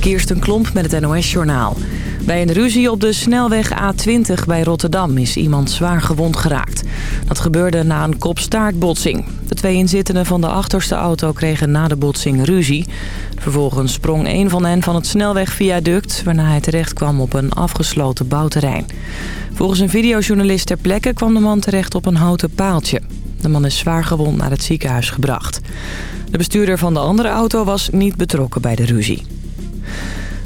Kirsten Klomp met het NOS-journaal. Bij een ruzie op de snelweg A20 bij Rotterdam is iemand zwaar gewond geraakt. Dat gebeurde na een kopstaartbotsing. De twee inzittenden van de achterste auto kregen na de botsing ruzie. Vervolgens sprong een van hen van het snelwegviaduct... waarna hij terecht kwam op een afgesloten bouwterrein. Volgens een videojournalist ter plekke kwam de man terecht op een houten paaltje. De man is zwaar gewond naar het ziekenhuis gebracht. De bestuurder van de andere auto was niet betrokken bij de ruzie.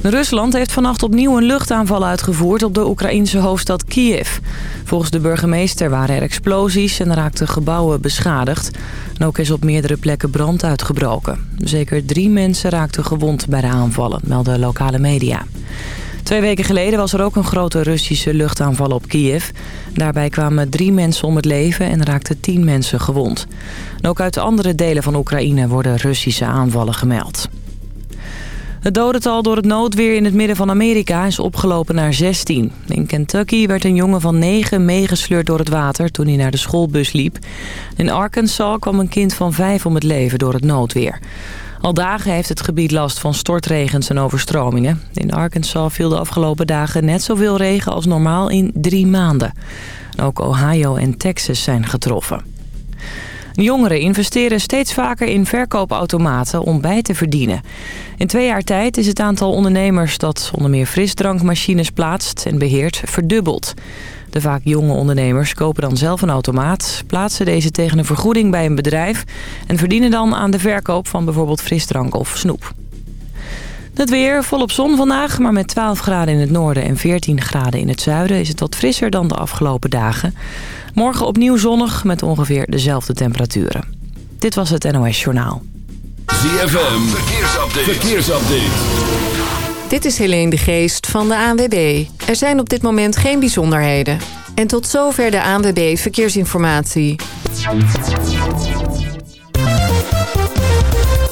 Rusland heeft vannacht opnieuw een luchtaanval uitgevoerd op de Oekraïense hoofdstad Kiev. Volgens de burgemeester waren er explosies en raakten gebouwen beschadigd. Ook is op meerdere plekken brand uitgebroken. Zeker drie mensen raakten gewond bij de aanvallen, melden lokale media. Twee weken geleden was er ook een grote Russische luchtaanval op Kiev. Daarbij kwamen drie mensen om het leven en raakten tien mensen gewond. ook uit andere delen van Oekraïne worden Russische aanvallen gemeld. Het dodental door het noodweer in het midden van Amerika is opgelopen naar 16. In Kentucky werd een jongen van 9 meegesleurd door het water toen hij naar de schoolbus liep. In Arkansas kwam een kind van 5 om het leven door het noodweer. Al dagen heeft het gebied last van stortregens en overstromingen. In Arkansas viel de afgelopen dagen net zoveel regen als normaal in drie maanden. Ook Ohio en Texas zijn getroffen. Jongeren investeren steeds vaker in verkoopautomaten om bij te verdienen. In twee jaar tijd is het aantal ondernemers dat onder meer frisdrankmachines plaatst en beheert verdubbeld. De vaak jonge ondernemers kopen dan zelf een automaat, plaatsen deze tegen een vergoeding bij een bedrijf... en verdienen dan aan de verkoop van bijvoorbeeld frisdrank of snoep. Het weer volop zon vandaag, maar met 12 graden in het noorden en 14 graden in het zuiden... is het wat frisser dan de afgelopen dagen. Morgen opnieuw zonnig met ongeveer dezelfde temperaturen. Dit was het NOS Journaal. ZFM, verkeersupdate. verkeersupdate. Dit is Helene de Geest van de ANWB. Er zijn op dit moment geen bijzonderheden. En tot zover de ANWB Verkeersinformatie.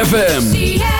ZFM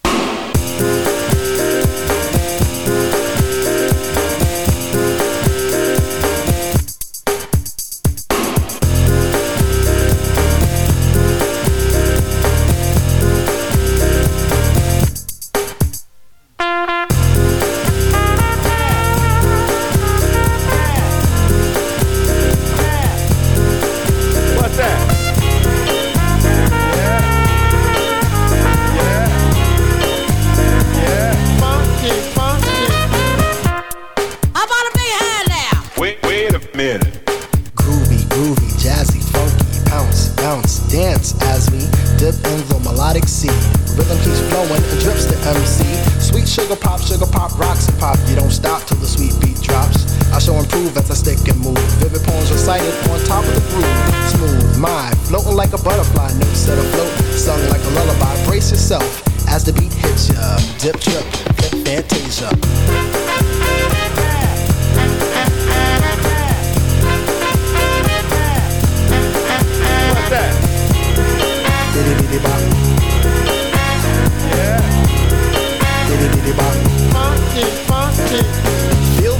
Improve as I stick and move. Vivid poems recited on top of the groove. Smooth, my floating like a butterfly, notes set afloat, sung like a lullaby. Brace yourself as the beat hits ya. Dip, trip, flip, fantasia. What's that? Diddy diddy bop. Diddy diddy bop. Funky, funky.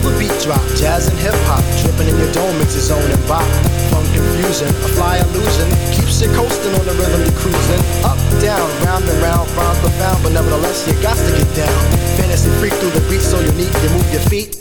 The beat drop, jazz and hip hop, dripping in your dome makes your zone and bop. Funk confusion, a fly illusion, keeps you coasting on the rhythm you cruising. Up, down, round and round, rhymes profound, but nevertheless you got to get down. Fantasy freak through the beat so unique, you move your feet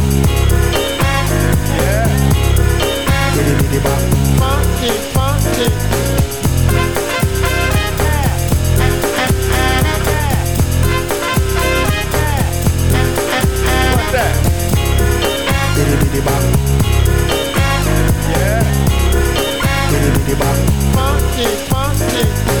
Funky, funky. What's that? Bidi bidi ba. Yeah. Bidi bidi ba. Funky, funky.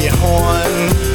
your horn.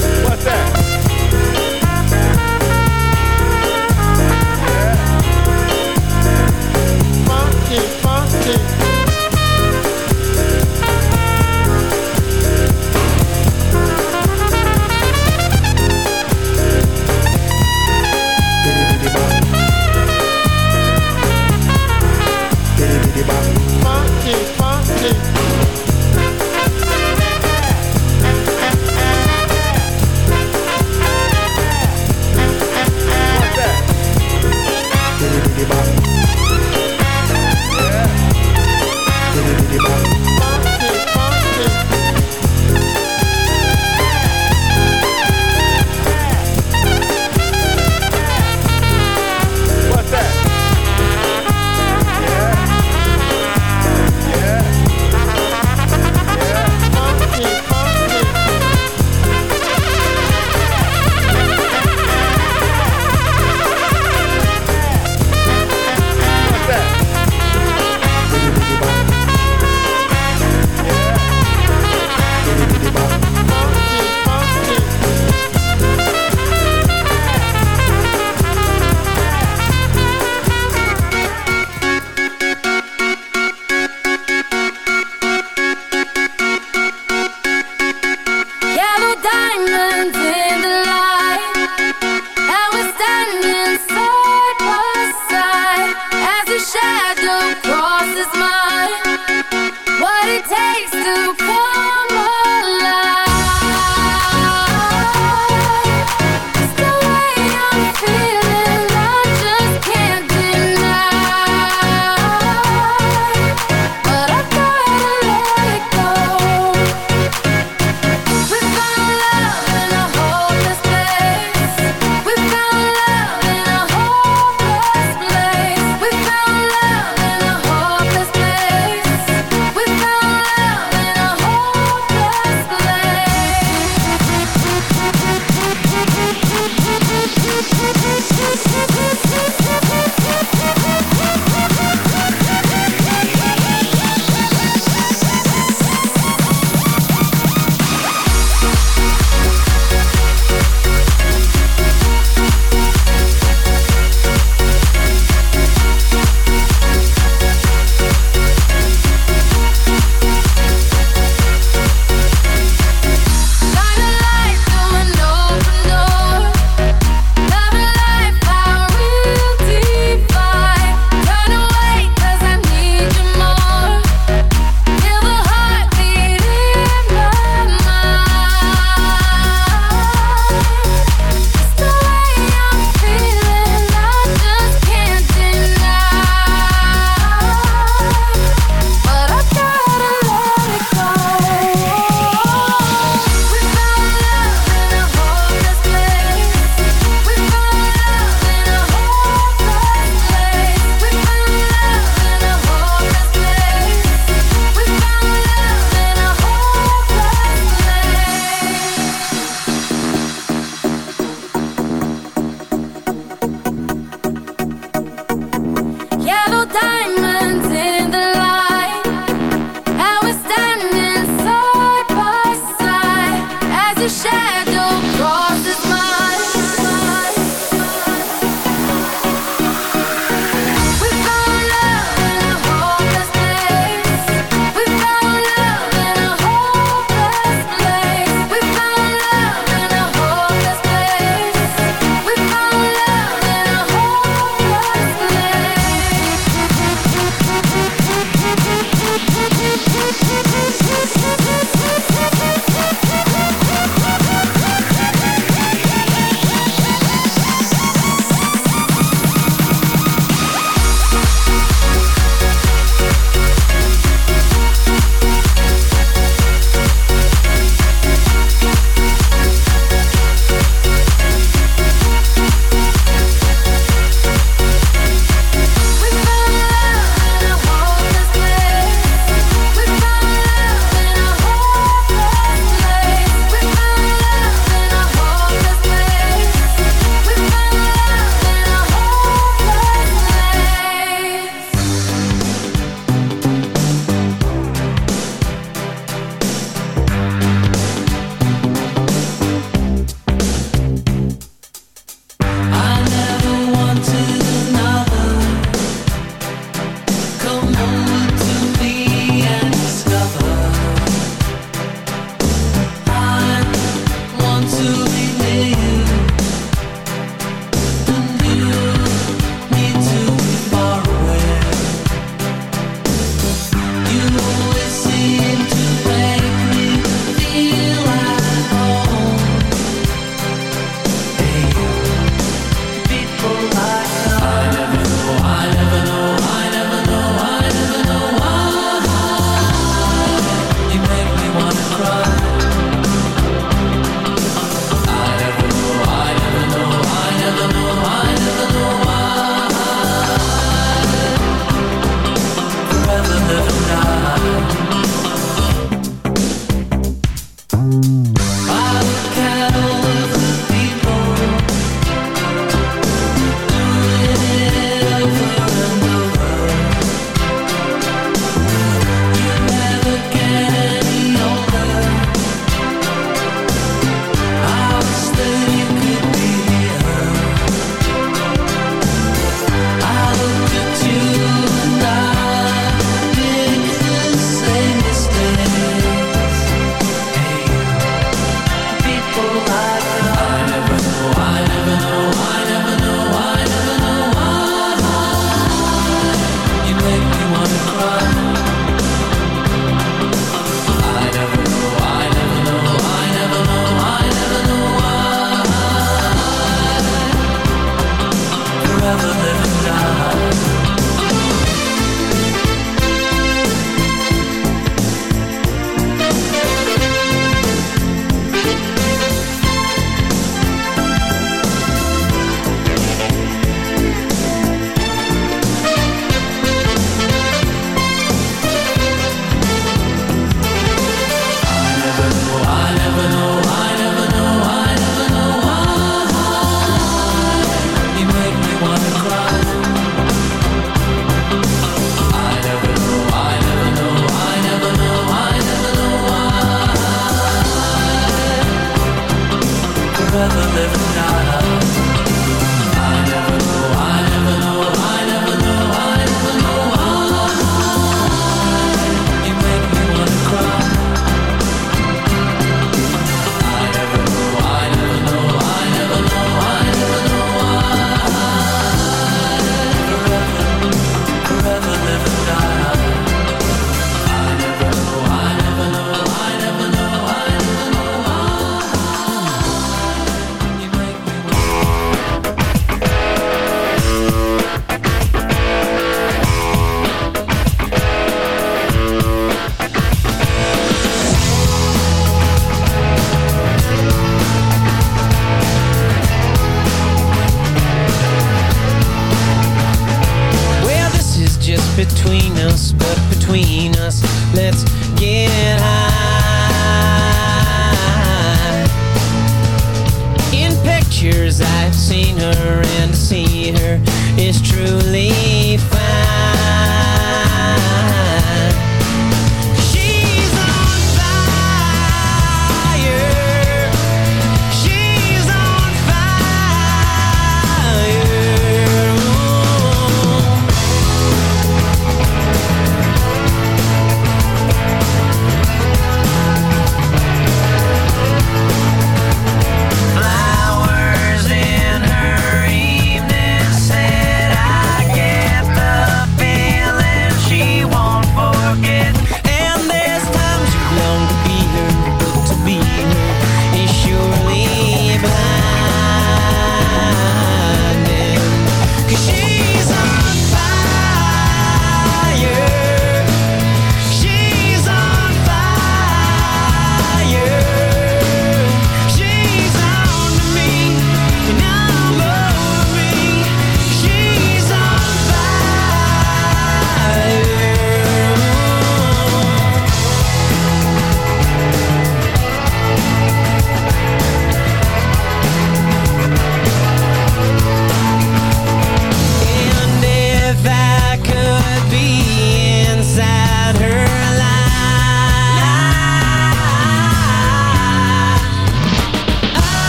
is mine. What it takes.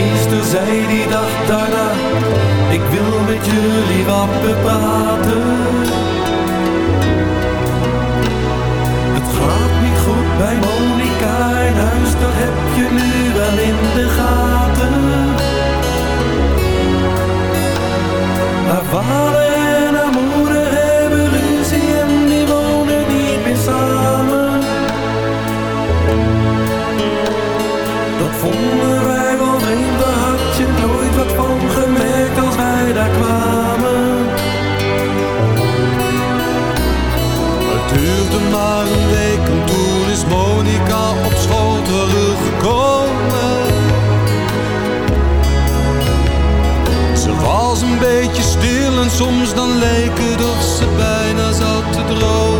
Meester zei die dag daarna, ik wil met jullie wat bepraten. Het gaat niet goed bij Monica in huis, dat heb je nu wel in de gaten. Haar vader en haar moeder hebben ruzie en die wonen niet meer samen. Dat vonden daar kwamen. Het duurde maar een week en toen is Monica op school teruggekomen. Ze was een beetje stil en soms dan leek het of ze bijna zat te dromen.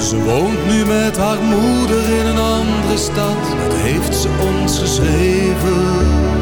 Ze woont nu met haar moeder in een andere stad, dat heeft ze ons geschreven.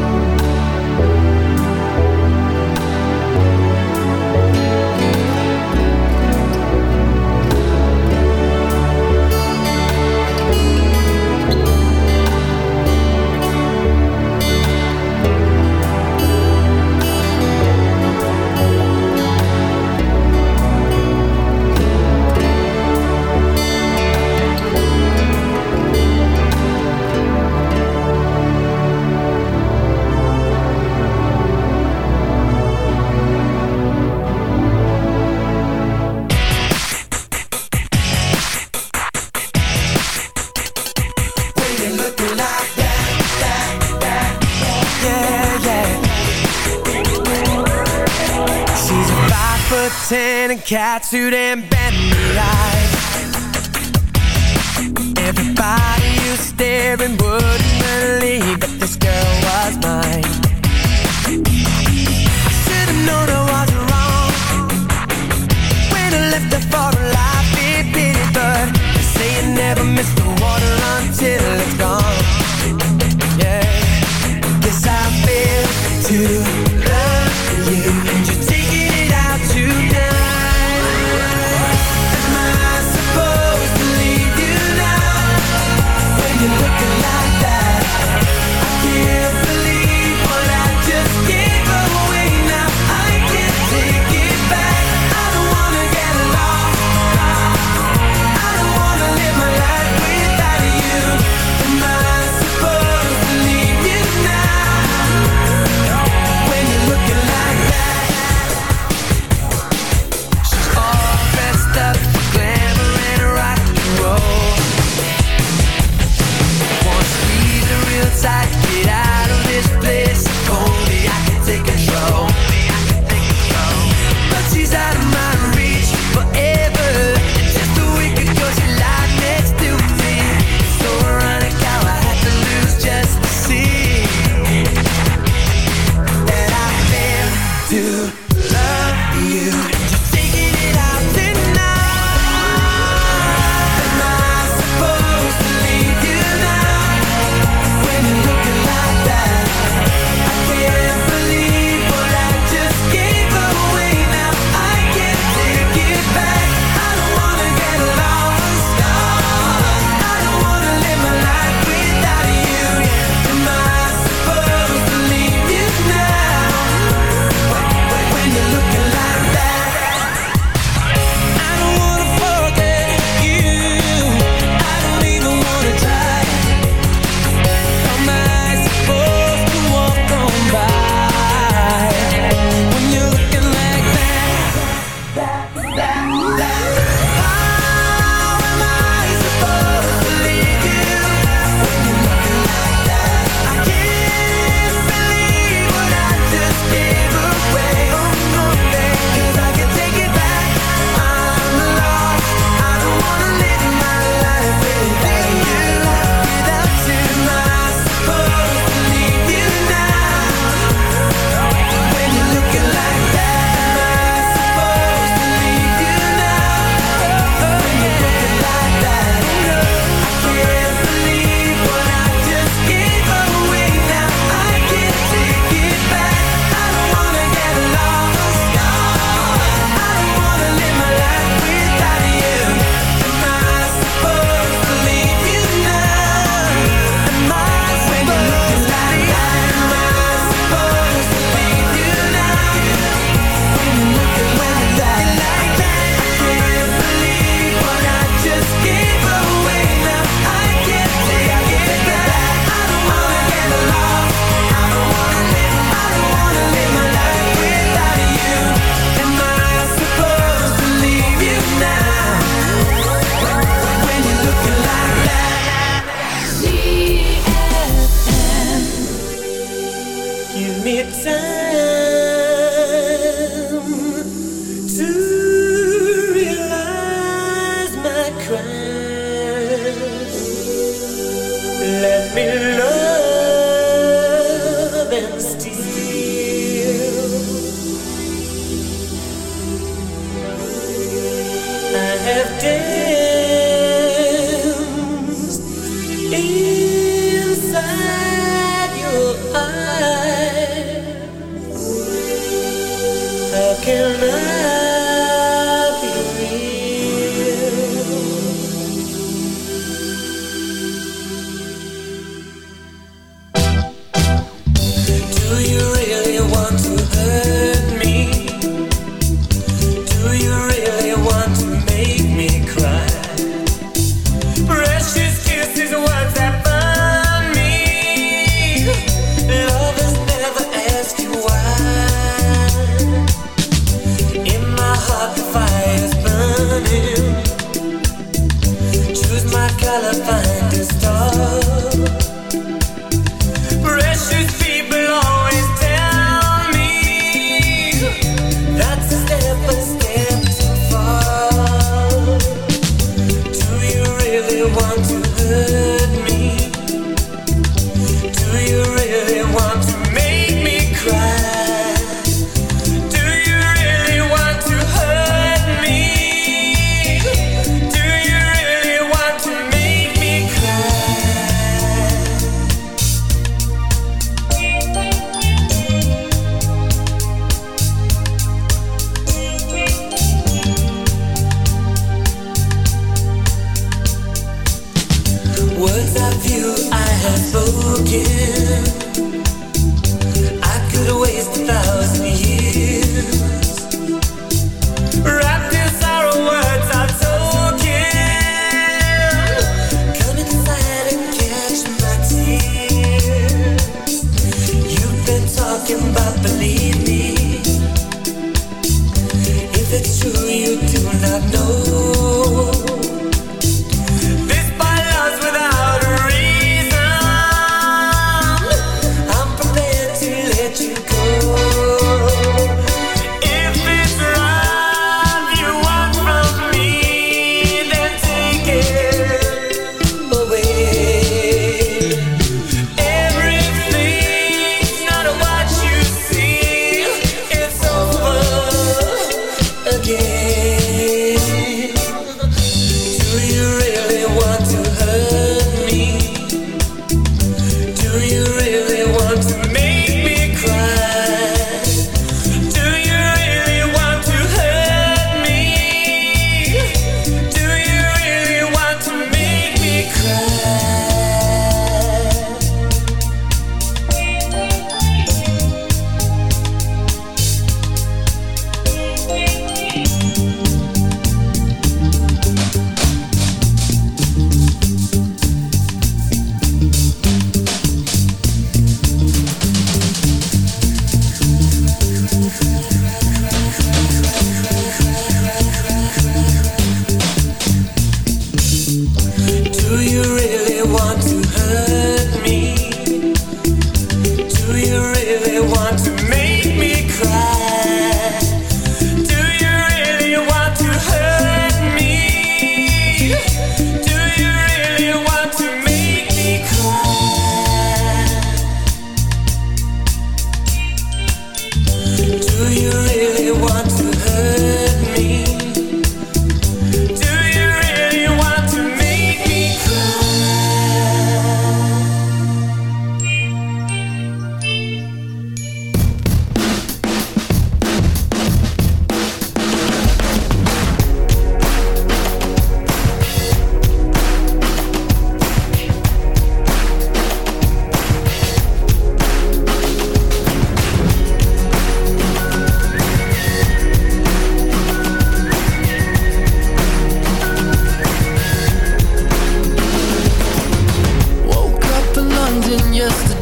cats who didn't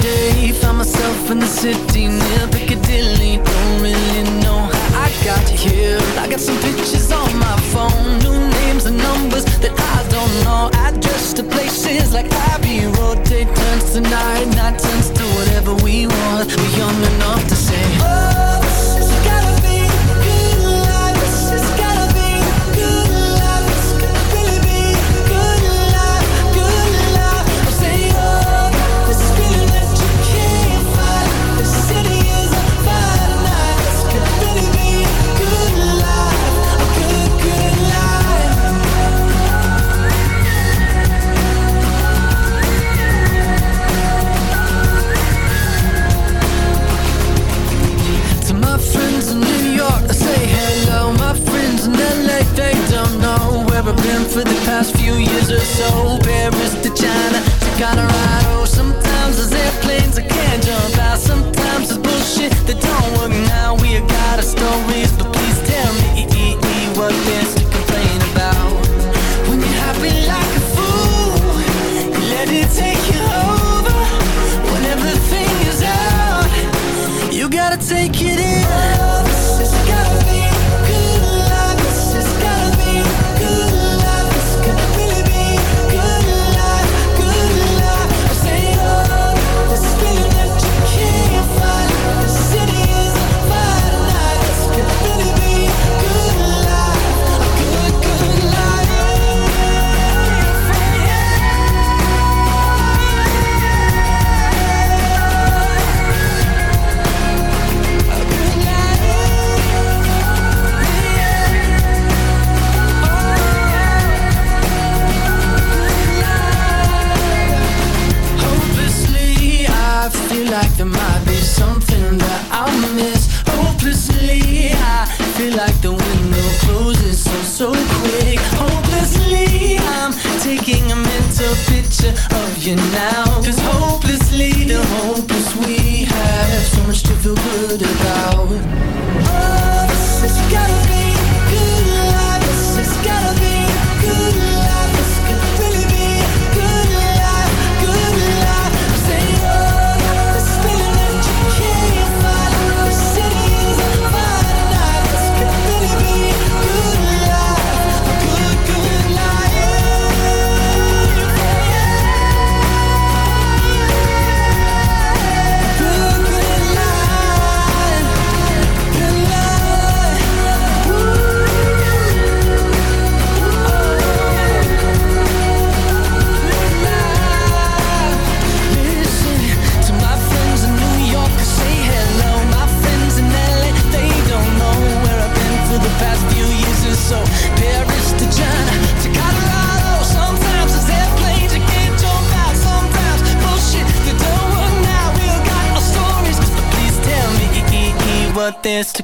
day. Found myself in the city near Piccadilly. Don't really know how I got here. I got some pictures on my phone. New names and numbers that I don't know. Address to places like Abbey Road. Day turns to night, night turns to whatever we want. We're young enough to say Oh for the past few years or so. Paris to China to Colorado. Sometimes there's airplanes I can't jump out. Sometimes there's bullshit that don't